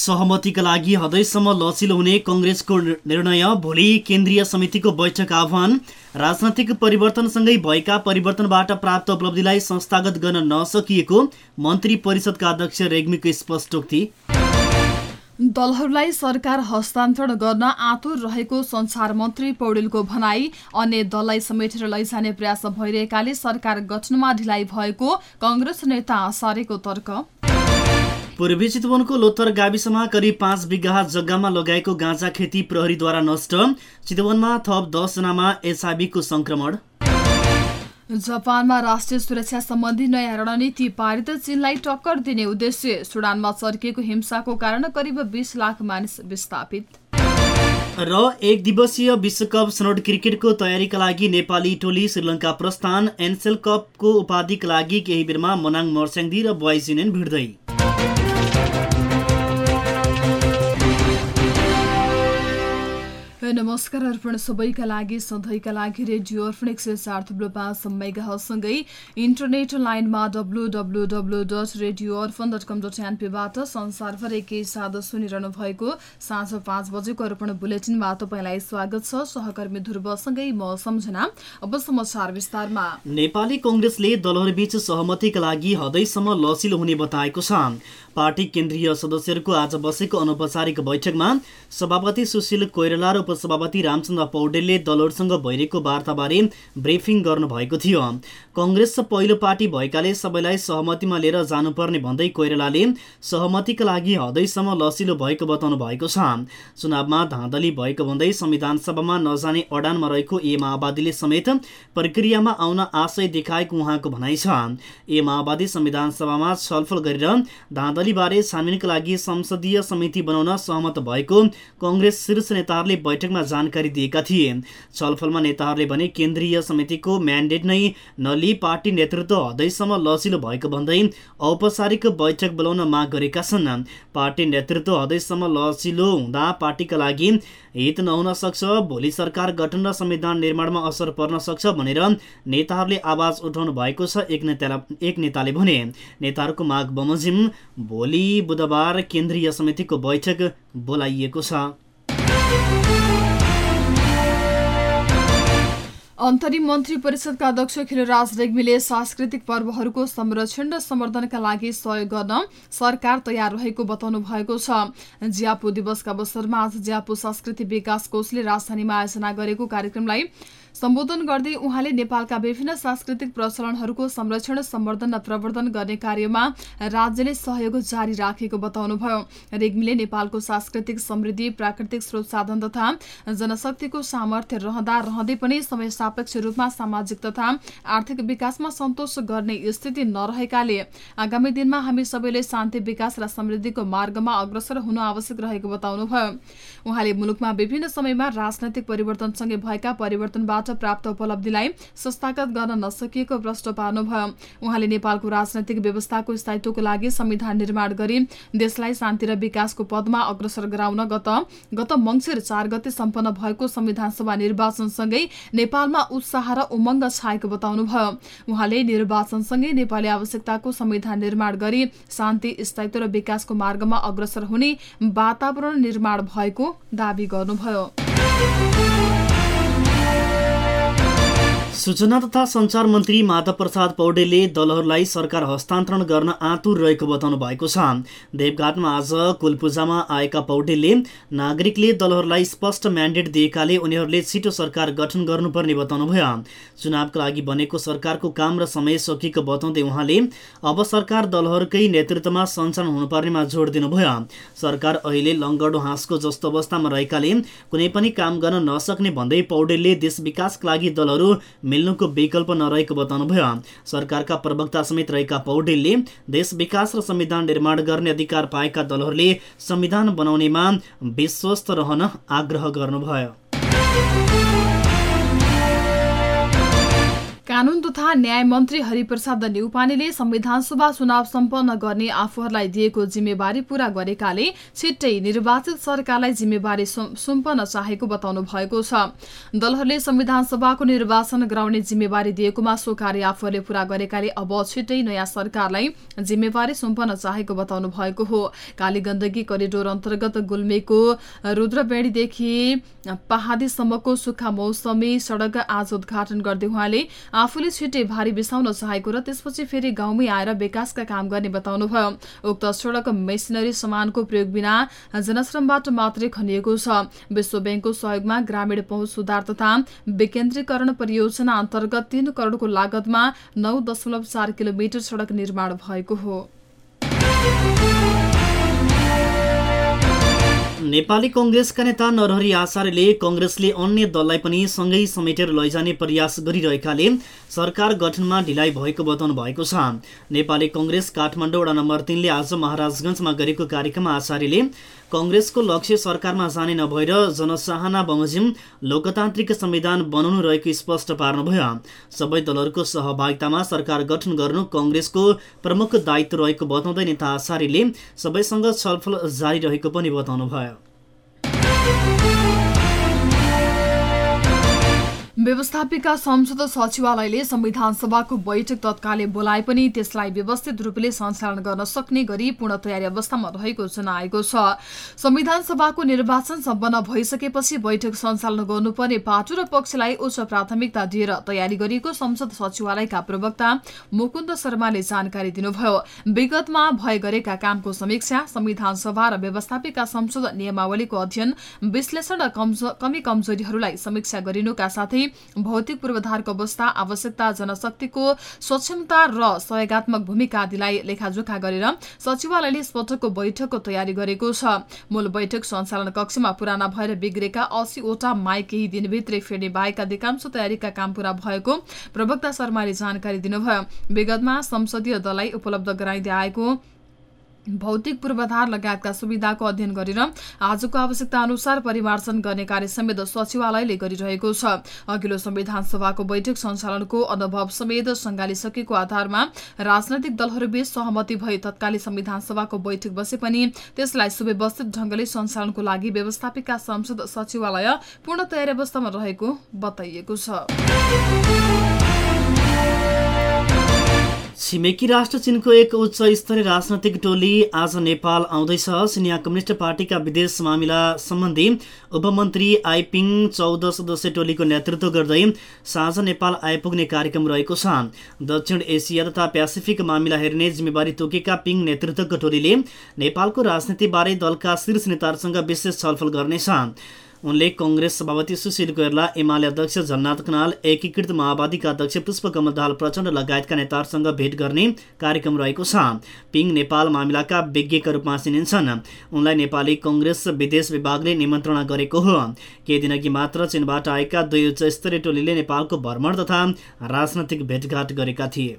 सहमतिका लागि हदैसम्म लचिलो हुने कङ्ग्रेसको निर्णय। भोलि केन्द्रीय समितिको बैठक आह्वान। राजनैतिक परिवर्तनसँगै भएका परिवर्तनबाट प्राप्त उपलब्धिलाई संस्थागत गर्न नसकिएको मन्त्री परिषदका अध्यक्ष रेग्मीको स्पष्टोक्ति दलहरूलाई सरकार हस्तान्तरण गर्न आतुर रहेको संसार मन्त्री पौडेलको भनाई अन्य दललाई समेटेर लैजाने प्रयास भइरहेकाले सरकार गठनमा ढिलाइ भएको कङ्ग्रेस नेता आसारेको तर्क। पूर्वी चितवनको लोत्तर गाविसमा करिब पाँच बिघा जग्गामा लगाएको गाँजा खेती प्रहरीद्वारा नष्ट। चितवनमा थप दसजनामा एचआइबीको संक्रमण जापानमा राष्ट्रिय सुरक्षा सम्बन्धी नयाँ रणनीति पारित चीनलाई टक्कर दिने उद्देश्य। सुडानमा चर्किएको हिंसाको कारण करिब बीस लाख मानिस विस्थापित। र एक दिवसीय विश्वकप सनोट क्रिकेटको तयारीका लागि नेपाली टोली श्रीलङ्का प्रस्थान एनसेल कपको उपाधिका लागि केही बेरमा मनाङ मर्स्याङ्दी र बोइज युनियन भिड्दै। नमस्कार अर्पण सबैका लागि सधैँका लागि रेडियो अर्पण एक सय चार थुप्रो पाँच मेगासँगै इन्टरनेट लाइनमा W W W dot radio Arpan dot com dot एनपीबाट संसारभर एकै साथ सुनिरहनु भएको साँझ पाँच बजेको अर्पण बुलेटिनमा तपाईँलाई स्वागत छ। सहकर्मी ध्रुवसँगै म सम्झना। अब समाचार विस्तारमा। नेपाली कङ्ग्रेसले दलहरूबीच सहमतिका लागि हदैसम्म लसिलो हुने बताएको छ। पार्टी केन्द्रीय सदस्यहरूको आज बसेको अनौपचारिक बैठकमा सभापति सुशील कोइराला र उपसभापति रामचन्द्र पौडेलले दलहरूसँग भइरहेको वार्ताबारे ब्रिफिङ गर्नुभएको थियो। कङ्ग्रेस पहिलो पार्टी भएकाले सबैलाई सहमतिमा लिएर जानुपर्ने भन्दै कोइरालाले सहमतिका लागि हदैसम्म लसिलो भएको बताउनु भएको छ। चुनावमा धाँधली भएको भन्दै संविधान सभामा नजाने अडानमा रहेको ए माओवादीले समेत प्रक्रियामा आउन आशय देखाएको उहाँको भनाइ छ। ए माओवादी संविधान सभामा छलफल गरेर धाँधलीबारे छानबिनका लागि संसदीय समिति बनाउन सहमत भएको कङ्ग्रेस शीर्ष नेताहरूले बैठकमा जानकारी दिएका थिए। छलफलमा नेताहरूले भने केन्द्रीय समितिको म्यान्डेट नै नलि पार्टी नेतृत्व हदैसम्म लचिलो भएको भन्दै औपचारिक बैठक बोलाउन माग गरेका छन्। पार्टी नेतृत्व हदैसम्म लचिलो हुँदा पार्टीका लागि हित नहुन सक्छ भोलि सरकार गठन र संविधान निर्माणमा असर पर्न सक्छ भनेर नेताहरूले आवाज उठाउनु भएको छ एक नेता एक नेताले भने। नेताहरूको माग बमोजिम भोलि बुधबार केन्द्रीय समितिको बैठक बोलाइएको छ। अन्तरिम मन्त्री परिषदका अध्यक्ष खिलराज रेग्मीले सांस्कृतिक पर्वहरूको संरक्षण र सम्वर्धनका लागि सहयोग गर्न सरकार तयार रहेको बताउनु भएको छ। ज्यापु दिवसका अवसरमा आज ज्यापु संस्कृति विकास कोषले राजधानीमा आयोजना गरेको कार्यक्रमलाई सम्बोधन गर्दै उहाँले नेपालका विभिन्न सांस्कृतिक प्रचलनहरूको संरक्षण सम्वर्धन र प्रवर्धन गर्ने कार्यमा राज्यले सहयोग जारी राखेको बताउनुभयो। रेग्मीले नेपालको सांस्कृतिक समृद्धि प्राकृतिक स्रोत साधन तथा जनशक्तिको सामर्थ्य रहँदा रहँदै पनि समय सापेक्ष रूपमा सामाजिक तथा आर्थिक विकासमा सन्तोष गर्ने स्थिति नरहेकाले आगामी दिनमा हामी सबैले शान्ति विकास र समृद्धिको मार्गमा अग्रसर हुन आवश्यक रहेको बताउनुभयो। उहाँले मुलुकमा विभिन्न समयमा राजनैतिक परिवर्तनसँगै भएका परिवर्तनबाट बाट प्राप्त उपलब्धिलाई संस्थागत गर्न नसकिएको प्रश्न पार्नुभयो। उहाँले नेपालको राजनैतिक व्यवस्थाको स्थायित्वको लागि संविधान निर्माण गरी देशलाई शान्ति र विकासको पदमा अग्रसर गराउन गत गत मङ्सिर चार गते सम्पन्न भएको संविधान सभा निर्वाचनसँगै नेपालमा उत्साह र उमङ्ग छाएको बताउनुभयो। उहाँले निर्वाचनसँगै नेपाली आवश्यकताको संविधान निर्माण गरी शान्ति स्थायित्व र विकासको मार्गमा अग्रसर हुने वातावरण निर्माण भएको दावी गर्नुभयो। सूचना तथा सञ्चार मन्त्री माधव प्रसाद पौडेलले दलहरूलाई सरकार हस्तान्तरण गर्न आतुर रहेको बताउनु भएको छ। देवघाटमा आज कुलपूजामा आएका पौडेलले नागरिकले दलहरूलाई स्पष्ट म्यान्डेट दिएकाले उनीहरूले छिटो सरकार गठन गर्नुपर्ने बताउनुभयो। चुनावका लागि बनेको सरकारको काम र समय सकिएको बताउँदै उहाँले अब सरकार दलहरूकै नेतृत्वमा सञ्चालन हुनुपर्नेमा जोड दिनुभयो। सरकार अहिले लङ्गडो हाँसको जस्तो अवस्थामा रहेकाले कुनै पनि काम गर्न नसक्ने भन्दै पौडेलले देश विकासका लागि दलहरू मिल्नुको विकल्प नरहेको बताउनुभयो। सरकारका प्रवक्ता समेत रहेका पौडेलले देश विकास र संविधान निर्माण गर्ने अधिकार पाएका दलहरूले संविधान बनाउनेमा विश्वस्त रहन आग्रह गर्नुभयो। कानून तथा न्याय मन्त्री हरिप्रसाद नेउपानेले संविधानसभा चुनाव सम्पन्न गर्ने आफूहरूलाई दिएको जिम्मेवारी पूरा गरेकाले छिट्टै निर्वाचित सरकारलाई जिम्मेवारी सुम्पन चाहेको बताउनु भएको छ। दलहरूले संविधान सभाको निर्वाचन गराउने जिम्मेवारी दिएकोमा सो कार्य आफूहरूले पूरा गरेकाले अब छिट्टै नयाँ सरकारलाई जिम्मेवारी सुम्पन चाहेको बताउनु भएको हो। काली गण्डकी करिडोर अन्तर्गत गुल्मेको रुद्रबेडीदेखि पहाडीसम्मको सुक्खा मौसमी सड़क आज उद्घाटन गर्दै उहाँले आफूले छिट्टै भारी बिसाउन चाहेको र त्यसपछि फेरि गाउँमै आएर विकासका काम गर्ने बताउनुभयो। उक्त सड़क मेसिनरी समानको प्रयोग बिना जनश्रमबाट मात्रै खनिएको छ। विश्व ब्याङ्कको सहयोगमा ग्रामीण पहुँच सुधार तथा विकेन्द्रीकरण परियोजना अन्तर्गत तीन करोड़को लागतमा नौ दशमलव चार किलोमिटर सड़क निर्माण भएको हो। नेपाली कङ्ग्रेसका नेता नरहरी आचार्यले कङ्ग्रेसले अन्य दललाई पनि सँगै समेटेर लैजाने प्रयास गरिरहेकाले सरकार गठनमा ढिलाइ भएको बताउनु भएको छ। नेपाली कङ्ग्रेस काठमाडौँ वडा नम्बर तिनले आज महाराजगञ्जमा गरेको कार्यक्रममा आचार्यले कङ्ग्रेसको लक्ष्य सरकारमा जाने नभएर जनचाहना बमोजिम लोकतान्त्रिक संविधान बनाउनु रहेको स्पष्ट पार्नुभयो। सबै दलहरूको सहभागितामा सरकार गठन गर्नु कङ्ग्रेसको प्रमुख दायित्व रहेको बताउँदै नेता आचार्यले सबैसँग छलफल जारी रहेको पनि बताउनुभयो। व्यवस्थापिका संसद सचिवालयले संविधान सभाको बैठक तत्कालै बोलाए पनि त्यसलाई व्यवस्थित रूपले सञ्चालन गर्न सक्ने गरी पूर्ण तयारी अवस्थामा रहेको जनाएको छ। संविधान सभाको निर्वाचन सम्पन्न भइसकेपछि बैठक सञ्चालन गर्नुपर्ने पाटो र पक्षलाई उच्च प्राथमिकता दिएर तयारी गरिएको संसद सचिवालयका प्रवक्ता मुकुन्द शर्माले जानकारी दिनुभयो। विगतमा भए गरेका कामको समीक्षा संविधान सभा र व्यवस्थापिका संसद नियमावलीको अध्ययन विश्लेषण र कमी कमजोरीहरूलाई समीक्षा गरिनुका साथै भौतिक पूर्वाधारको अवस्था आवश्यकता जनशक्तिको सक्षमता र सहयोगात्मक भूमिका आदिलाई लेखाजोखा गरेर सचिवालयले स्पटकको बैठकको तयारी गरेको छ। मूल बैठक सञ्चालन कक्षमा पुराना भएर बिग्रेका अस्सीवटा माई केही दिनभित्रै फेर्ने बाहेक अधिकांश तयारीका काम पूरा भएको प्रवक्ता शर्माले जानकारी दिनुभयो। विगतमा संसदीय दललाई उपलब्ध गराइँदै आएको भौतिक पूर्वाधार लगायतका सुविधाको अध्ययन गरेर आजको आवश्यकता अनुसार परिमार्जन गर्ने कार्य समेत सचिवालयले गरिरहेको छ। अघिल्लो संविधान सभाको बैठक सञ्चालनको अनुभव समेत सङ्घालिसकेको आधारमा राजनैतिक दलहरूबीच सहमति भई तत्काली संविधान सभाको बैठक बसे पनि त्यसलाई सुव्यवस्थित ढंगले सञ्चालनको लागि व्यवस्थापिका संसद सचिवालय पूर्ण तयारी अवस्थामा रहेको बताइएको छ। छिमेकी राष्ट्र चिनको एक उच्च स्तरीय राजनैतिक टोली आज नेपाल आउँदैछ। सिनिया कम्युनिस्ट पार्टीका विदेश मामिला सम्बन्धी उपमन्त्री आइपिङ चौध सदस्य टोलीको नेतृत्व गर्दै साँझ नेपाल आइपुग्ने कार्यक्रम रहेको छ। दक्षिण एसिया तथा पेसिफिक मामिला हेर्ने जिम्मेवारी तोकेका पिङ नेतृत्वको टोलीले नेपालको राजनीतिबारे दलका शीर्ष नेताहरूसँग विशेष छलफल गर्नेछ। उनले कङ्ग्रेस सभापति सुशील कोइरला एमाले अध्यक्ष झन्नाथ कनाल एकीकृत माओवादीका अध्यक्ष पुष्पकमल दाहाल प्रचण्ड लगायतका नेताहरूसँग भेट गर्ने कार्यक्रम रहेको छ। पिङ नेपाल मामिलाका विज्ञका रूपमा चिनिन्छन्। उनलाई नेपाली कङ्ग्रेस विदेश विभागले निमन्त्रणा गरेको हो। केही दिनअघि मात्र चीनबाट आएका दुई उच्च टोलीले नेपालको भ्रमण तथा राजनैतिक भेटघाट गरेका थिए।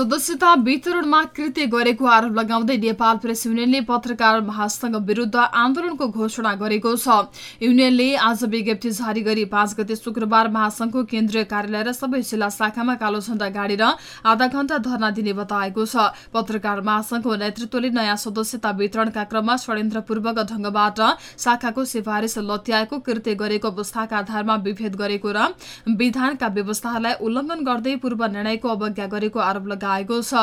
सदस्यता वितरणमा कृत्य गरेको आरोप लगाउँदै नेपाल प्रेस युनियनले पत्रकार महासंघ विरूद्ध आन्दोलनको घोषणा गरेको छ। युनियनले आज विज्ञप्ति जारी गरी पाँच गते शुक्रबार महासंघको केन्द्रीय कार्यालय र सबै जिल्ला शाखामा कालो झण्डा गाडेर आधा घण्टा धरना दिने बताएको छ। पत्रकार महासंघको नेतृत्वले नयाँ सदस्यता वितरणका क्रममा षड्यन्त्रपूर्वक ढंगबाट शाखाको सिफारिस लत्याएको कृत्य गरेको अवस्थाका आधारमा विभेद गरेको र विधानका व्यवस्थाहरूलाई उल्लंघन गर्दै पूर्व निर्णयको अवज्ञा गरेको आरोप लगाएको छ।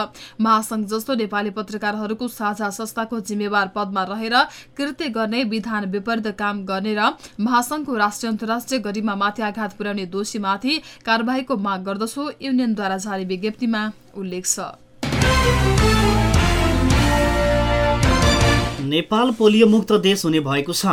महासंघ जस्तो नेपाली पत्रकारहरूको साझा संस्थाको जिम्मेवार पदमा रहेर कृत्य गर्ने विधान विपरीत काम गर्ने र महासंघको राष्ट्रिय अन्तर्राष्ट्रिय गरिमामाथि आघात पुर्याउने दोषीमाथि कार्यवाहीको माग गर्दछु युनियनद्वारा जारी विज्ञप्तिमा उल्लेख छ। नेपाल पोलियो मुक्त देश हुने भएको छ।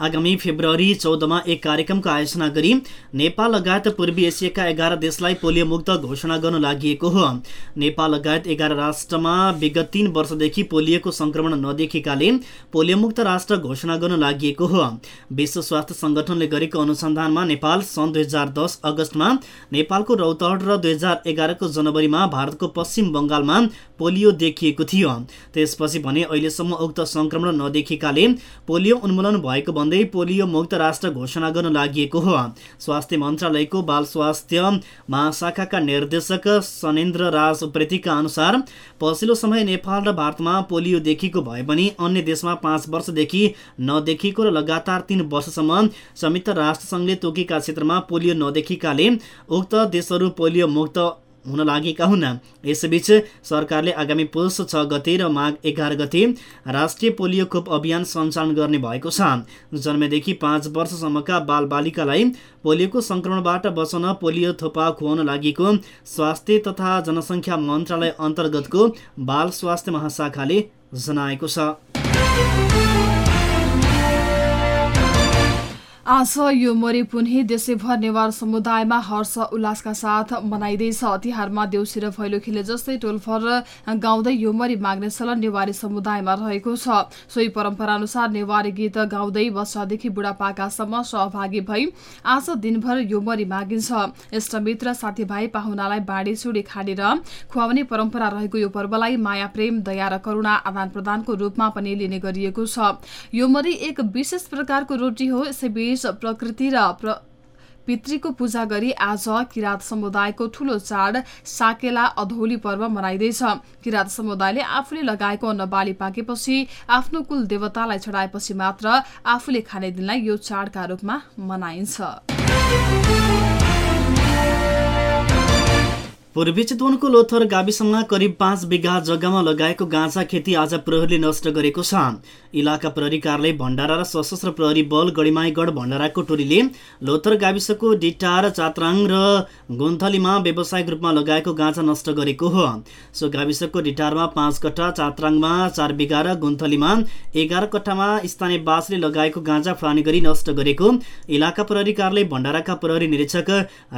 आगामी फेब्रुअरी चौधमा एक कार्यक्रमको आयोजना गरी नेपाल लगायत पूर्वी एसियाका एघार देशलाई पोलियो मुक्त घोषणा गर्न लागि हो। नेपाल लगायत एघार राष्ट्रमा विगत तीन वर्षदेखि पोलियोको संक्रमण नदेखिएकाले पोलियो मुक्त राष्ट्र घोषणा गर्न लागि हो। विश्व स्वास्थ्य संगठनले गरेको अनुसन्धानमा नेपाल सन् दुई हजार अगस्तमा नेपालको रौतहट र दुई हजार एघारको जनवरीमा भारतको पश्चिम बङ्गालमा पोलियो देखिएको थियो। त्यसपछि भने अहिलेसम्म उक्त संक्रमण नदेखिएकाले पोलियो उन्मूलन भएको भन्दै पोलियो मुक्त राष्ट्र घोषणा गर्न लागि हो। स्वास्थ्य मन्त्रालयको बाल स्वास्थ्य महाशाखाका निर्देशक सनेन्द्र राज उप्रेतीका अनुसार पछिल्लो समय नेपाल र भारतमा पोलियो देखिएको भए पनि अन्य देशमा पाँच वर्षदेखि नदेखिएको र लगातार तीन वर्षसम्म संयुक्त राष्ट्रसङ्घले तोकेका क्षेत्रमा पोलियो नदेखिएकाले उक्त देशहरू पोलियो मुक्त हुन लागेका हुन्। यसबीच सरकारले आगामी पुष छ गते र माघ एघार गते राष्ट्रिय पोलियो खोप अभियान सञ्चालन गर्ने भएको छ। जन्मेदेखि पाँच वर्षसम्मका बालबालिकालाई पोलियोको सङ्क्रमणबाट बचाउन पोलियो थोपा खुवाउन लागि स्वास्थ्य तथा जनसङ्ख्या मन्त्रालय अन्तर्गतको बाल स्वास्थ्य महाशाखाले जनाएको छ। आज यो मरि देशैभर नेवार समुदायमा हर्ष उल्लासका साथ मनाइँदैछ। तिहारमा देउसी र भैलो खेले जस्तै टोलफर गाउँदै यो मरि माग्ने चलन नेवारी समुदायमा रहेको छ। सोही परम्परा अनुसार नेवारी गीत गाउँदै बच्चादेखि बुढापाकासम्म सहभागी भई आज दिनभर यो मरि मागिन्छ। इष्टमित्र साथीभाइ पाहुनालाई बाँडी चुडी खानेर खुवाउने परम्परा रहेको यो पर्वलाई माया प्रेम दया र करुणा आदान प्रदानको रूपमा पनि लिने गरिएको छ। यो मरि एक विशेष प्रकारको रोटी हो। यसैबीच प्रकृति र प्र पितृको पूजा गरी आज किराँत समुदायको ठूलो चाड साकेला अधौली पर्व मनाइँदैछ। किराँत समुदायले आफूले लगाएको अन्न बाली पाकेपछि आफ्नो कुल देवतालाई चढाएपछि मात्र आफूले खाने दिनलाई यो चाडका रूपमा मनाइन्छ। पूर्वी चितवनको लोथर गाविसमा करिब पाँच बिघा जग्गामा लगाएको गाँजा खेती आज प्रहरीले नष्ट गरेको छ। इलाका प्रहरी कार्यालय भण्डारा र सशस्त्र प्रहरी बल गढीमाईगढ भण्डाराको टोलीले लोथर गाविसको डिटार चात्राङ र गुन्थलीमा व्यावसायिक रूपमा लगाएको गाँजा नष्ट गरेको हो। सो गाविसको डिटारमा पाँच कट्ठा चात्राङमा चार बिघा र गुन्थलीमा एघार कट्ठामा स्थानीय बासले लगाएको गाँजा फलानी गरी नष्ट गरेको इलाका प्रहरी कार्यालय भण्डाराका प्रहरी निरीक्षक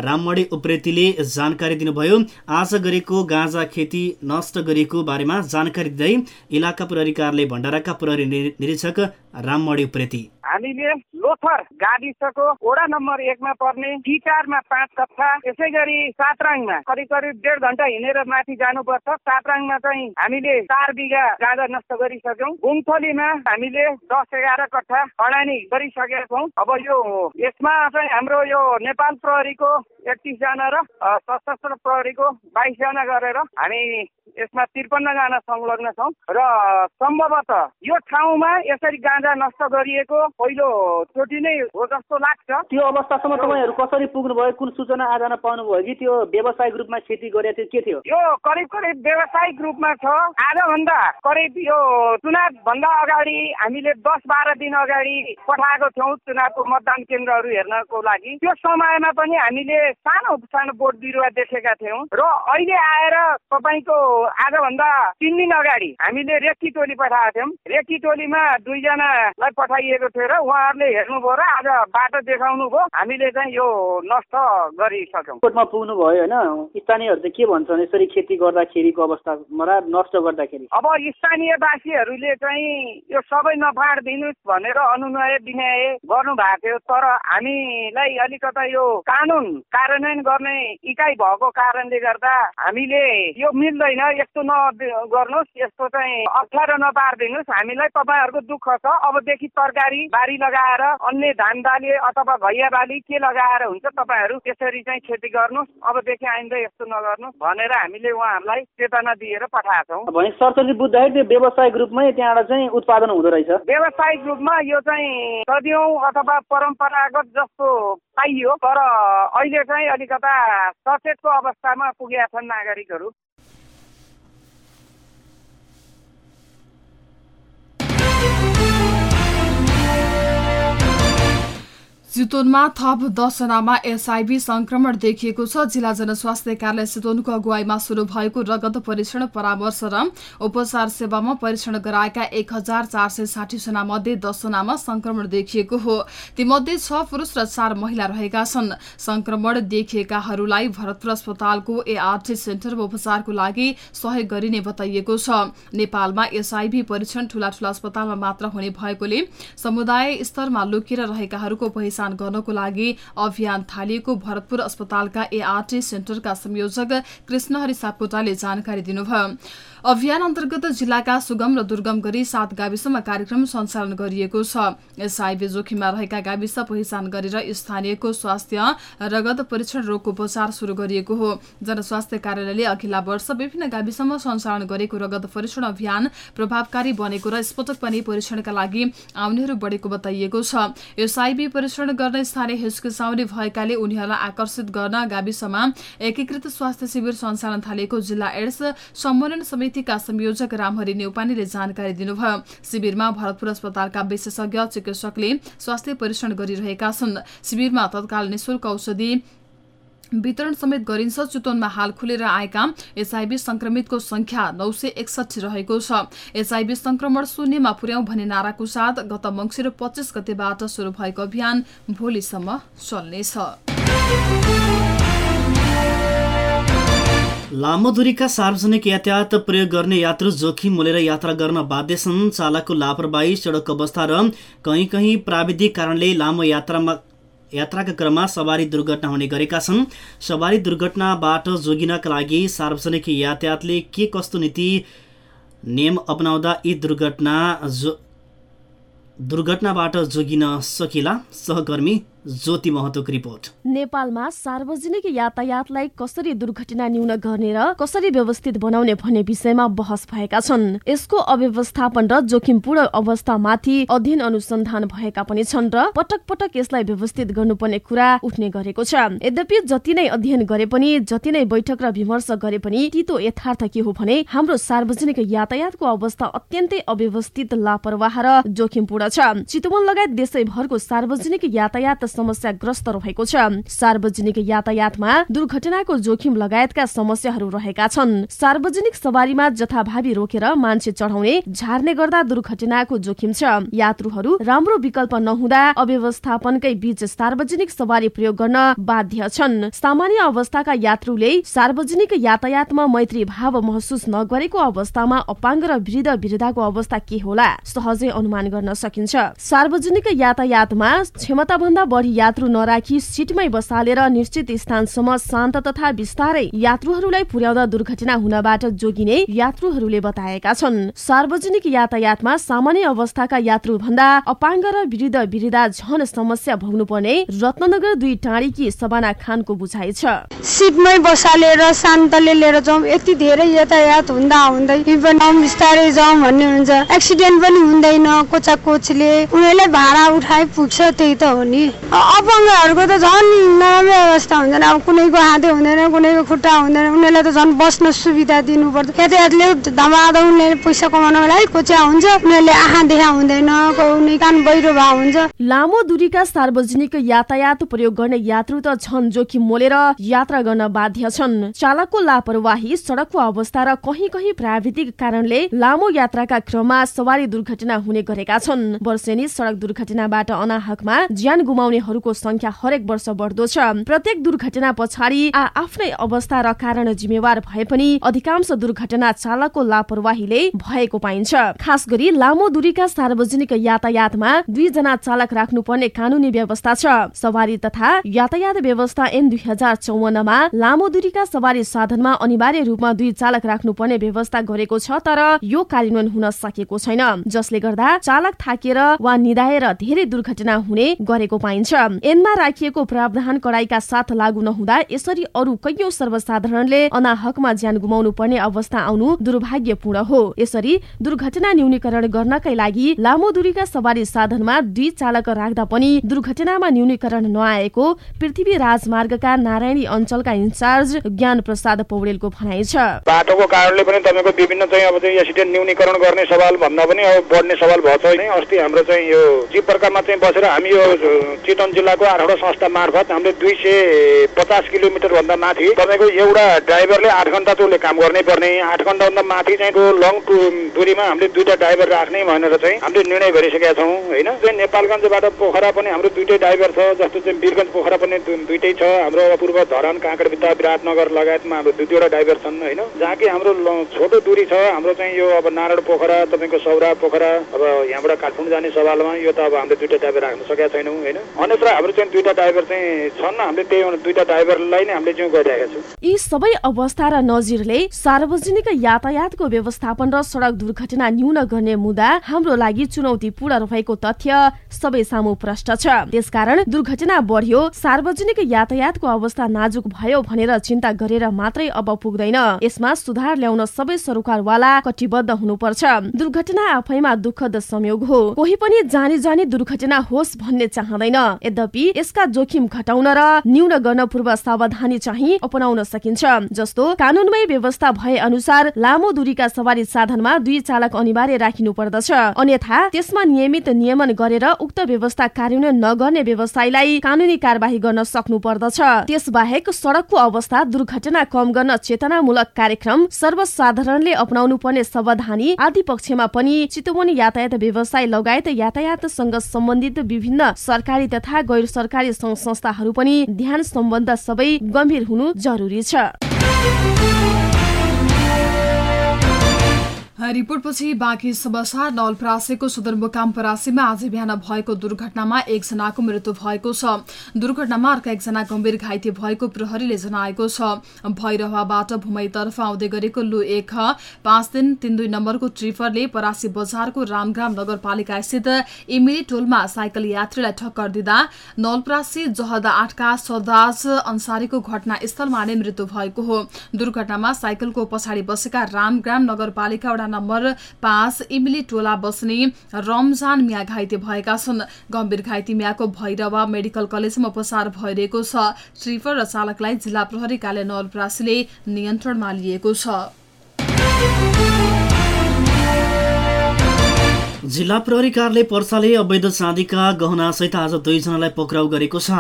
राममणी उप्रेतीले जानकारी दिनुभयो। आज गरेको गाँजा खेती नष्ट गरेको बारेमा जानकारी दिँदै इलाका प्रहरी कार्यालय भण्डाराका प्रहरी निरीक्षक राममणी उप्रेती हामीले लोथर गाविसको वडा नम्बर एकमा पर्ने टिकारमा पाँच कक्षा यसै गरी सातराङमा करिब करिब डेढ घन्टा हिँडेर माथि जानुपर्छ। सातराङमा चाहिँ हामीले चार बिघा गाजा नष्ट गरिसक्यौँ। गुङथलीमा हामीले दस एघार कट्ठा खडानी गरिसकेका छौँ। अब यो यसमा चाहिँ हाम्रो यो नेपाल प्रहरीको एकतिसजना र सशस्त्र प्रहरीको बाइसजना गरेर हामी यसमा त्रिपन्नजना संलग्न छौँ र सम्भवतः यो ठाउँमा यसरी गाँजा नष्ट गरिएको पहिलो चोटि नै हो जस्तो लाग्छ। त्यो अवस्थासम्म तपाईँहरू कसरी पुग्नुभयो कुन सूचना आदान पाउनुभयो कि त्यो व्यावसायिक रूपमा खेती गरे थियो के थियो? यो करिब करिब व्यावसायिक रूपमा छ। आजभन्दा करिब यो चुनाव भन्दा अगाडि हामीले दस बाह्र दिन अगाडि पठाएको थियौँ चुनावको मतदान केन्द्रहरू हेर्नको लागि। त्यो समयमा पनि हामीले सानो सानो बोट बिरुवा देखेका थियौँ। र अहिले आएर तपाईँको आजभन्दा तिन दिन अगाडि हामीले रेक्की टोली पठाएका थियौँ। रेक्की टोलीमा दुईजनालाई पठाइएको थियो र उहाँहरूले हेर्नुभयो र आज बाटो देखाउनु भयो। हामीले चाहिँ यो नष्ट गरिसक्यौँ। कोर्टमा पुग्नु भयो होइन। स्थानीयहरू चाहिँ के भन्छन्? यसरी खेती गर्दाखेरिको अवस्थामा नष्ट गर्दाखेरि। अब स्थानीयवासीहरूले चाहिँ यो सबै नफाड दिनुहोस् भनेर अनुनय विनय गर्नु भएको थियो। तर हामीलाई अलिकता यो कानुन कार्यान्वयन गर्ने इकाइ भएको कारणले गर्दा हामीले यो मिल्दैन। यस्तो नगर्नुहोस् यस्तो चाहिँ अप्ठ्यारो नपारिदिनुहोस् हामीलाई तपाईँहरूको दुःख छ। अबदेखि तरकारी बारी लगाएर अन्य धान बाली अथवा भैया बाली के लगाएर हुन्छ तपाईँहरू त्यसरी चाहिँ खेती गर्नुहोस्। अबदेखि आइन्दा यस्तो नगर्नुहोस् भनेर हामीले उहाँहरूलाई चेतना दिएर पठाएको छौँ। भने सरसरी बुझ्दाखेरि त्यो व्यावसायिक रूपमै त्यहाँबाट चाहिँ उत्पादन हुँदो रहेछ। व्यावसायिक रूपमा यो चाहिँ सदियौँ अथवा परम्परागत जस्तो पाइयो। तर अहिले चाहिँ अलिकता सचेतको अवस्थामा पुगेका छन् नागरिकहरू। चितवनमा थप दसजनामा एसआईबी संक्रमण देखिएको छ। जिल्ला जनस्वास्थ्य कार्यालय चितवनको अगुवाईमा शुरू भएको रगत परीक्षण परामर्श र उपचार सेवामा परीक्षण गराएका एक हजार चार सय साठी जना मध्ये दसजनामा संक्रमण देखिएको हो। तीमध्ये छ पुरूष र चार महिला रहेका छन्। संक्रमण देखिएकाहरूलाई भरतपुर अस्पतालको एआरटी सेन्टरमा उपचारको लागि सहयोग गरिने बताइएको छ। नेपालमा एसआईबी परीक्षण ठूला ठूला अस्पतालमा मात्र हुने भएकोले समुदाय स्तरमा लुकेर रहेकाहरूको पहिचान प्रदान गर्नको लागि अभियान थालिएको भरतपुर अस्पतालका एआरटी सेन्टरका संयोजक कृष्णहरि सापकोटाले जानकारी दिनुभयो। अभियान अन्तर्गत जिल्लाका सुगम र दुर्गम गरी सात गाविसमा कार्यक्रम सञ्चालन गरिएको छ। एसआईबी जोखिममा रहेका गाविस पहिचान गरेर स्थानीयको स्वास्थ्य रगत परीक्षण रोगको उपचार शुरू गरिएको हो। जनस्वास्थ्य कार्यालयले अघिल्ला वर्ष विभिन्न गाविसमा सञ्चालन गरेको रगत परीक्षण अभियान प्रभावकारी बनेको र यसपटक पनि परीक्षणका लागि आउनेहरू बढेको बताइएको छ। एसआईबी परीक्षण गर्न स्थानीय हिचकिचाउने भएकाले उनीहरूलाई आकर्षित गर्न गाविसमा एकीकृत स्वास्थ्य शिविर सञ्चालन थालेको जिल्ला एड्स सम्मेलन समितिका संयोजक रामहरि नेउपानीले जानकारी दिनुभयो। शिविरमा भरतपुर अस्पतालका विशेषज्ञ चिकित्सकले स्वास्थ्य परीक्षण गरिरहेका छन्। शिविरमा तत्काल निशुल्क औषधि वितरण समेत गरिन्छ। चितवनमा हाल खुलेर आएका एसआईबी संक्रमितको संख्या नौ सय एकसठी रहेको छ। एसआईबी संक्रमण शून्यमा पुर्याउँ भन्ने नाराको साथ गत मङ्सिर पच्चिस गतेबाट शुरू भएको अभियान भोलिसम्म चल्नेछ। लामो दूरीका सार्वजनिक यातायात प्रयोग गर्ने यात्रु जोखिम मोलेर यात्रा गर्न बाध्य छन्। चालकको लापरवाही सडक अवस्था र कहीँ कहीँ प्राविधिक कारणले लामो यात्रामा यात्राका क्रममा सवारी दुर्घटना हुने गरेका छन्। सवारी दुर्घटनाबाट जोगिनका लागि सार्वजनिक यातायातले के कस्तो नीति नियम अपनाउँदा यी दुर्घटना जो दुर्घटनाबाट जोगिन सकिला? सहकर्मी ज्योति महतोको रिपोर्ट। नेपालमा सार्वजनिक यातायातलाई कसरी दुर्घटना न्यून गर्ने र कसरी व्यवस्थित बनाउने भन्ने विषयमा बहस भएका छन्। यसको अव्यवस्थापन र जोखिमपूर्ण अवस्थामाथि अध्ययन अनुसन्धान भएका पनि छन् र पटक पटक यसलाई व्यवस्थित गर्नुपर्ने कुरा उठ्ने गरेको छ। यद्यपि जति नै अध्ययन गरे पनि जति नै बैठक र विमर्श गरे पनि तितो यथार्थ के हो भने हाम्रो सार्वजनिक यातायातको अवस्था अत्यन्तै अव्यवस्थित लापरवाह र जोखिमपूर्ण छ। चितवन लगायत देशैभरको सार्वजनिक यातायात समस्याग्रस्त रहेको छ। सार्वजनिक यातायातमा दुर्घटनाको जोखिम लगायतका समस्याहरू रहेका छन्। सार्वजनिक सवारीमा जथाभावी रोकेर मान्छे चढाउने झार्ने गर्दा दुर्घटनाको जोखिम छ। यात्रुहरू राम्रो विकल्प नहुँदा अव्यवस्थापनकै बीच सार्वजनिक सवारी प्रयोग गर्न बाध्य छन्। सामान्य अवस्थाका यात्रुले सार्वजनिक यातायातमा मैत्री भाव महसुस नगरेको अवस्थामा अपाङ्ग र वृद्ध वृद्धाको अवस्था के होला सहजै अनुमान गर्न सकिन्छ। सार्वजनिक यातायातमा क्षमताभन्दा बढी यात्रु नराखी सिटमै बसालेर निश्चित स्थानसम्म शान्त तथा बिस्तारै यात्रुहरूलाई पुर्याउँदा दुर्घटना हुनबाट जोगिने यात्रुहरूले बताएका छन्। सार्वजनिक यातायातमा सामान्य अवस्थाका यात्रु भन्दा अपाङ्ग र वृद्ध वृद्धा झन समस्या भोग्नुपर्ने रत्नगर दुई टाढीकी सबाना खानको बुझाइ छ। सिटमै बसालेर शान्तले लिएर जाउँ यति धेरै यातायात हुँदा हुँदै बिस्तारै जाउँ भन्ने हुन्छ। एक्सिडेन्ट पनि हुँदैन कोचा कोचले उनीहरूलाई भाडा उठाइ पुग्छ त्यही त हो नि। अपाङ्गहरूको त झन् नराम्रो अवस्था हुँदैन। अब कुनैको हाते हुँदैन कुनैको खुट्टा हुँदैन उनीहरूलाई त झन् बस्न सुविधा दिनुपर्छ। यातायातले धमाधम उनीहरूले पैसा कमाउनको लागि कोच्या हुन्छ उनीहरूले आँखा देखा हुँदैन कुनै कान बहिरो भए हुन्छ। लामो दूरीका सार्वजनिक यातायात प्रयोग गर्ने यात्रु त झन जोखिम मोलेर यात्रा गर्न बाध्य छन्। चालकको लापरवाही सड़कको अवस्था र कहीँ कहीँ प्राविधिक कारणले लामो यात्राका क्रममा सवारी दुर्घटना हुने गरेका छन्। वर्षेनी सड़क दुर्घटनाबाट अनाहकमा ज्यान गुमाउनेहरूको संख्या हरेक वर्ष बढ्दो छ। प्रत्येक दुर्घटना पछाडि आ आफ्नै अवस्था र कारण जिम्मेवार भए पनि अधिकांश दुर्घटना चालकको लापरवाहीले भएको पाइन्छ। खास गरी लामो दूरीका सार्वजनिक यातायातमा दुईजना चालक राख्नुपर्ने कानूनी व्यवस्था छ। सवारी तथा यातायात व्यवस्था एन दुई हजार चौवन्नमा लामो दूरीका सवारी साधनमा अनिवार्य रूपमा दुई चालक राख्नुपर्ने व्यवस्था गरेको छ तर यो कार्यान्वयन हुन सकेको छैन। जसले गर्दा चालक थाकेर वा निधाएर धेरै दुर्घटना हुने गरेको पाइन्छ। एनमा राखिएको प्रावधान कडाईका साथ लागू नहुँदा यसरी अरू कैयौं सर्वसाधारणले अनाहकमा ज्यान गुमाउनु पर्ने अवस्था आउनु दुर्भाग्यपूर्ण हो। यसरी दुर्घटना न्यूनीकरण गर्नकै लागि लामो दूरीका सवारी साधनमा दुई चालक राख्दा पनि दुर्घटनामा न्यूनीकरण नआएको पृथ्वी राजमार्गका नारायणी अञ्चलका इन्चार्ज ज्ञान प्रसाद पौडेलको भनाइ छ। बाटोको कारणले पनि तपाईँको विभिन्न चाहिँ अब चाहिँ एक्सिडेन्ट न्यूनीकरण गर्ने सवाल भन्दा पनि अब बढ्ने सवाल भएको छ अस्ति हाम्रो चाहिँ यो जी प्रकारमा चाहिँ बसेर हामी यो चितवन जिल्लाको आठवटा संस्था मार्फत हामीले दुई सय पचास किलोमिटर भन्दा माथि तपाईँको एउटा ड्राइभरले आठ घन्टा त उसले काम गर्नै पर्ने आठ घन्टाभन्दा माथि चाहिँ लङ दूरीमा हामीले दुईटा ड्राइभर राख्ने भनेर चाहिँ हामीले निर्णय गरिसकेका छौँ होइन? चाहिँ नेपालगञ्जबाट पोखरा पनि हाम्रो दुइटै ड्राइभर छ जस्तो चाहिँ वीरगञ्ज पोखरा पनि दुइटै छ हाम्रो पूर्व धरान काँकडभित्ता विराटनगर लगायतमा हाम्रो दुई दुईवटा ड्राइभर छन् होइन? जहाँ कि हाम्रो छोटो दूरी छ हाम्रो चाहिँ यो अब नारायण पोखरा तपाईँको सौरा पोखरा अब यहाँबाट काठमाडौँ जाने सवालमा यो त अब हामीले दुइटा ड्राइभर राख्न सकेका छैनौँ होइन? भने तर हाम्रो चाहिँ दुईवटा ड्राइभर चाहिँ छन्। हामीले त्यही दुईवटा ड्राइभरलाई नै हामीले गरिरहेका छौँ। यी सबै अवस्था र नजिरले सार्वजनिक यातायातको व्यवस्थापन र सड़क दुर्घटना न्यून गर्ने मुद्दा हाम्रो लागि चुनौतीपूर्ण रहेको तथ्य सबै सामु प्रष्ट छ। त्यसकारण दुर्घटना बढ्यो सार्वजनिक यातायातको अवस्था नाजुक भयो भनेर चिन्ता गरेर मात्रै अब पुग्दैन। यसमा सुधार ल्याउन सबै सरकारवाला कटिबद्ध हुनुपर्छ। दुर्घटना आफैमा दुःखद संयोग हो। कोही पनि जानी जानी दुर्घटना होस् भन्ने चाहँदैन। यद्यपि यसका जोखिम घटाउन र न्यून गर्न पूर्व सावधानी चाहिँ अपनाउन सकिन्छ। जस्तो कानूनमै व्यवस्था भए अनुसार लामो दूरीका सवारी साधनमा दुई चालक अनिवार्य राखिनु पर्दछ। अन्यथा त्यसमा नियमित नियमन गरेर उक्त व्यवस्था कार्यान्वयन नगर्ने व्यवसायीलाई कानूनी कार्यवाही गर्न सक्नु पर्दछ। त्यसबाहेक सड़कको अवस्था दुर्घटना कम गर्न चेतनामूलक कार्यक्रम सर्वसाधारणले अपनाउनु पर्ने सावधानी आदि पक्षमा पनि चितवन यातायात व्यवसाय लगायत यातायातसँग सम्बन्धित विभिन्न सरकारी तथा गैर सरकारी संघ संस्थाहरू पनि ध्यान सम्बन्ध सबै गम्भीर हुनु जरुरी छ। रिपोर्टपछि बाँकी समाचार नवलपरासीको सदरमुकाम परासीमा आज बिहान भएको दुर्घटनामा एकजनाको मृत्यु भएको छ। दुर्घटनामा अर्का एकजना गम्भीर घाइते भएको प्रहरीले जनाएको छ। भैरवाबाट भूमैतर्फ आउँदै गरेको लु एक पाँच दिन तीन दुई नम्बरको ट्रिफरले परासी बजारको रामग्राम नगरपालिका स्थित इमिली टोलमा साइकल यात्रीलाई ठक्कर दिँदा नवलपरासी जहदा आठका सदाज अन्सारीको घटनास्थलमा नै मृत्यु भएको हो। दुर्घटनामा साइकलको पछाडि बसेका रामग्राम नगरपालिका नम्बर पाँच इमिली टोला बस्ने रमजान मिया घाइते भएका छन्। गम्भीर घाइते मियाको भैरवा मेडिकल कलेजमा उपचार भइरहेको छ। ट्रिफर र चालकलाई जिल्ला प्रहरी कार्य नवलपरासीले नियन्त्रणमा लिएको छ। जिल्ला प्रहरी कार्यालय पर्साले अवैध चाँदीका गहनासहित आज दुईजनालाई पक्राउ गरेको छ।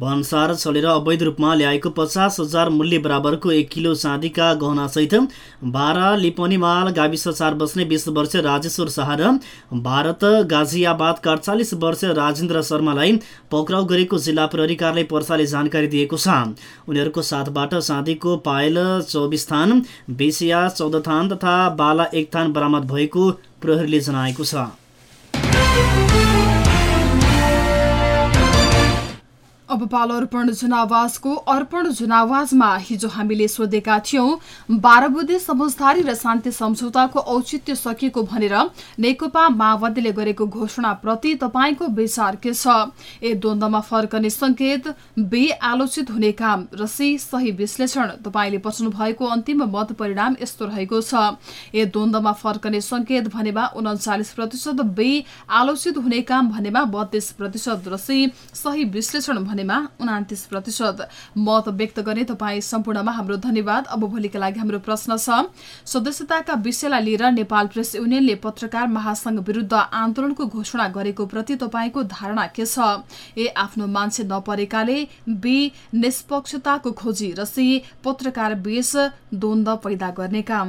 भन्सार चलेर अवैध रूपमा ल्याएको पचास हजार मूल्य बराबरको एक किलो चाँदीका गहनासहित बाह्र लिपनीमाल गाविस चार बस्ने बिस वर्ष राजेश्वर शाह र भारत गाजियाबादका अडचालिस वर्ष राजेन्द्र शर्मालाई पक्राउ गरेको जिल्ला प्रहरी कार्यालय पर्साले जानकारी दिएको छ। उनीहरूको साथबाट चाँदीको पायल चौबिस थान बेसिया चौध थान तथा बाला एक थान बरामद भएको प्रहरीले जनाएको छ। अब पालो अर्पण जनावाजको अर्पण जनावाजमा हिजो हामीले सोधेका थियौं बाह्र बुधे समझदारी र शान्ति सम्झौताको औचित्य सकिएको भनेर नेकपा माओवादीले गरेको घोषणाप्रति तपाईँको विचार के छ? ए द्वन्दमा फर्कने संकेत बे आलोचित हुने काम र सी सही विश्लेषण। तपाईँले पठाउनु भएको अन्तिम मत परिणाम यस्तो रहेको छ। ए द्वन्दमा फर्कने संकेत भनेमा उन्चालिस प्रतिशत बे आलोचित हुने काम भनेमा बत्तीस प्रतिशत र सी सही विश्लेषण भने गर्नेमा उनातिस प्रतिशत मत व्यक्त गर्ने तपाईँ सम्पूर्णमा हाम्रो धन्यवाद। अब भोलिका लागि हाम्रो प्रश्न छ। सदस्यताका विषयलाई लिएर नेपाल प्रेस युनियनले पत्रकार महासंघ विरूद्ध आन्दोलनको घोषणा गरेको प्रति तपाईँको धारणा के छ? ए आफ्नो मान्छे नपरेकाले बी निष्पक्षताको खोजी र सी पत्रकार बीच द्वन्द पैदा गर्ने काम।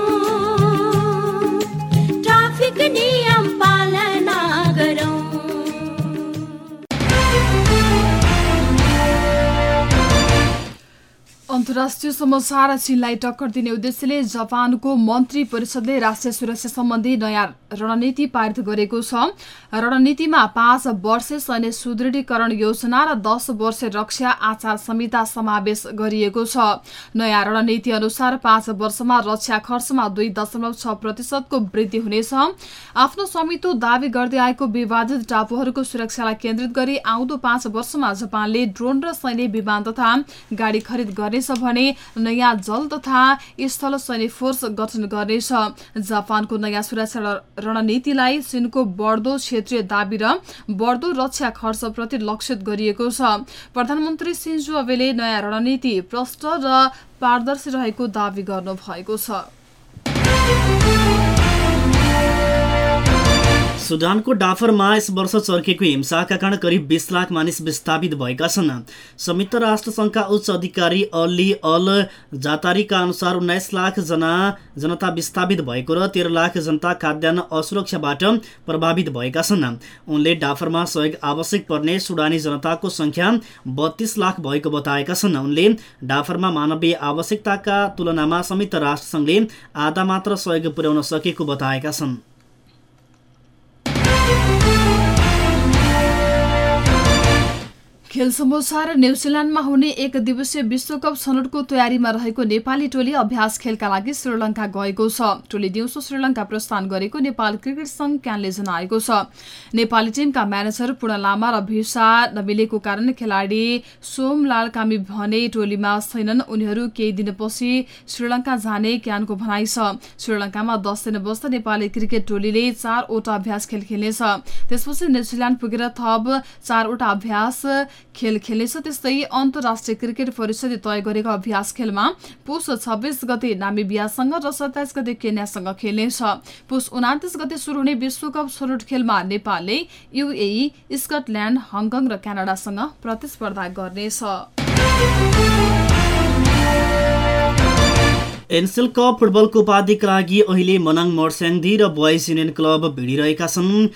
अन्तर्राष्ट्रिय समाचार चीनलाई टक्कर दिने उद्देश्यले जापानको मन्त्री परिषदले राष्ट्रिय सुरक्षा सम्बन्धी नयाँ रणनीति पारित गरेको छ। रणनीतिमा पाँच वर्ष सैन्य सुदृढीकरण योजना र दस वर्ष रक्षा आचार संहिता समावेश गरिएको छ। नयाँ रणनीति अनुसार पाँच वर्षमा रक्षा खर्चमा दुई दशमलव छ प्रतिशतको वृद्धि हुनेछ। आफ्नो स्वामित्व दावी गर्दै आएको विवादित टापुहरूको सुरक्षालाई केन्द्रित गरी आउँदो पाँच वर्षमा जापानले ड्रोन र सैन्य विमान तथा गाडी खरिद गर्नेछ। भने नयाँ जल तथा स्थल सैन्य फोर्स गठन गर्नेछ। जापानको नयाँ सुरक्षा रणनीतिलाई चीनको बढ्दो क्षेत्रीय दावी र बढ्दो रक्षा खर्चप्रति लक्षित गरिएको छ। प्रधानमन्त्री सिन्जो अबेले नयाँ रणनीति प्रष्ट र पारदर्शी रहेको दावी गर्नुभएको छ। सुडानको डाफरमा यस वर्ष चर्केको हिंसाका कारण करिब बिस लाख मानिस विस्थापित भएका छन्। संयुक्त राष्ट्र संघका उच्च अधिकारी अली अल जातारीका अनुसार उन्नाइस लाख जना जनता विस्थापित भएको र तेह्र लाख जनता खाद्यान्न असुरक्षाबाट प्रभावित भएका छन्। उनले डाफरमा सहयोग आवश्यक पर्ने सुडानी जनताको सङ्ख्या बत्तीस लाख भएको बताएका छन्। उनले डाफरमा मानवीय आवश्यकताका तुलनामा संयुक्त राष्ट्रसङ्घले आधा मात्र सहयोग पुर्याउन सकेको बताएका छन्। खेल समाचार न्युजिल्यान्डमा हुने एक दिवसीय विश्वकप छनौटको तयारीमा रहेको नेपाली टोली अभ्यास खेलका लागि श्रीलङ्का गएको छ। टोली दिउँसो श्रीलङ्का प्रस्थान गरेको नेपाल क्रिकेट संघ क्यानले जनाएको छ। नेपाली टिमका म्यानेजर पूर्ण लामा र भिसा नमिलेको कारण खेलाडी सोमलाल कामी भने टोलीमा छैनन्। उनीहरू केही दिनपछि श्रीलङ्का जाने क्यानको भनाइ छ। श्रीलङ्कामा दस दिन बस्दा नेपाली क्रिकेट टोलीले चारवटा अभ्यास खेल खेल्नेछ। त्यसपछि न्युजिल्याण्ड पुगेर थप चारवटा अभ्यास खेल खेल्नेछ त्यस्तै अन्तर्राष्ट्रिय क्रिकेट परिषदले तय गरेको अभ्यास खेलमा पुष छब्बिस गते नामिबियासँग र सत्ताइस गते केन्यासँग खेल्नेछ। पुष उनातिस गते सुरु हुने विश्वकप छनौट खेलमा नेपालले युएई स्कटल्याण्ड हङकङ र क्यानाडासँग प्रतिस्पर्धा गर्नेछ। एनसेल कप फुटबलको उपाधिका लागि अहिले मनाङ मर्स्याङदी र बोइज युनियन क्लब भिडिरहेका छन्।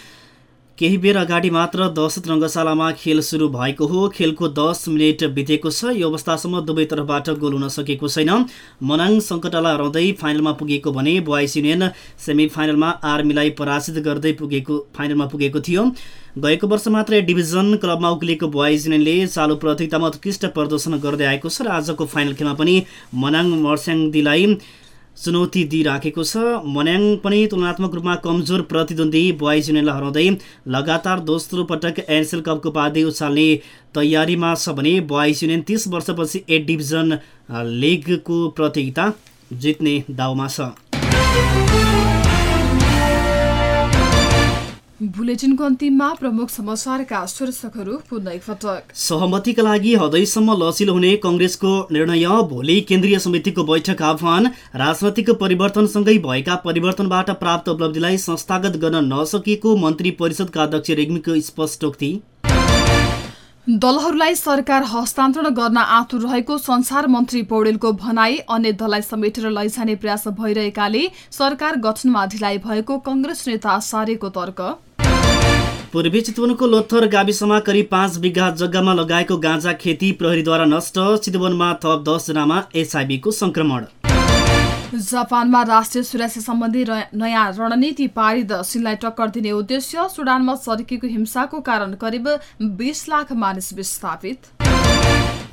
केही बेर अगाडि मात्र दशरथ रङ्गशालामा खेल सुरु भएको हो। खेलको दस मिनट बितेको छ। यो अवस्थासम्म दुवै तर्फबाट गोल हुन सकेको छैन। मनाङ सङ्कटाला हराउँदै फाइनलमा पुगेको भने बोइस युनियन सेमी फाइनलमा आर्मीलाई पराजित गर्दै पुगेको फाइनलमा पुगेको थियो। गएको वर्ष मात्र डिभिजन क्लबमा उक्लिएको बोइज युनियनले चालु प्रतियोगितामा उत्कृष्ट प्रदर्शन गर्दै आएको छ र आजको फाइनल खेलमा पनि मनाङ मर्स्याङदीलाई चुनौती दिइराखेको छ। मन्याङ पनि तुलनात्मक रूपमा कमजोर प्रतिद्वन्दी बोइज युनियनलाई हराउँदै लगातार दोस्रो पटक एनसेल कपको उपाधि उचाल्ने तयारीमा छ भने बोइज युनियन तिस वर्षपछि ए डिभिजन लिगको प्रतियोगिता जित्ने दाउमा छ। बुलेटिनको अन्तिममा प्रमुख समाचारका शीर्षकहरू पुनः एकपटक। सहमतिका लागि हदैसम्म लचिलो हुने कङ्ग्रेसको निर्णय भोलि केन्द्रीय समितिको बैठक आह्वान राजनैतिक परिवर्तनसँगै भएका परिवर्तनबाट प्राप्त उपलब्धिलाई संस्थागत गर्न नसकिएको मन्त्री परिषदका अध्यक्ष रेग्मीको स्पष्टोक्ति। दलहरूलाई सरकार हस्तान्तरण गर्न आतुर रहेको संसार मन्त्री पौडेलको भनाई अन्य दललाई समेटेर लैजाने प्रयास भइरहेकाले सरकार गठनमा ढिलाइ भएको कङ्ग्रेस नेता सारेको तर्क। पूर्वी चितवनको लोथर गाविसमा करिब पाँच बिघा जग्गामा लगाएको गाँजा खेती प्रहरीद्वारा नष्ट चितवनमा थप दसजनामा एचआइभीको संक्रमण जापानमा राष्ट्रिय सुरक्षा सम्बन्धी नयाँ रणनीति पारित टक्कर दिने उद्देश्य सुडानमा सर्किएको हिंसाको कारण करिब बीस लाख मानिस विस्थापित।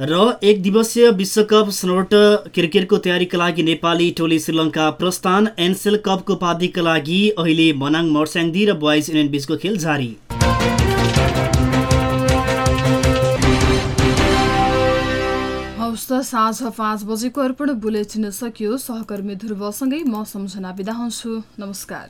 र एक दिवसीय विश्वकप स्नोट क्रिकेटको तयारीका लागि नेपाली टोली श्रीलङ्का प्रस्थान एनसेल कपको उपाधिका लागि अहिले मनाङ मर्स्याङदी र बोइज युनियन बीचको खेल जारी। हवस् त साँझ पाँच बजेको अर्पण बुलेटिन सकियो। सहकर्मी ध्रुवसँगै म सम्झना बिदा हुन्छु। नमस्कार।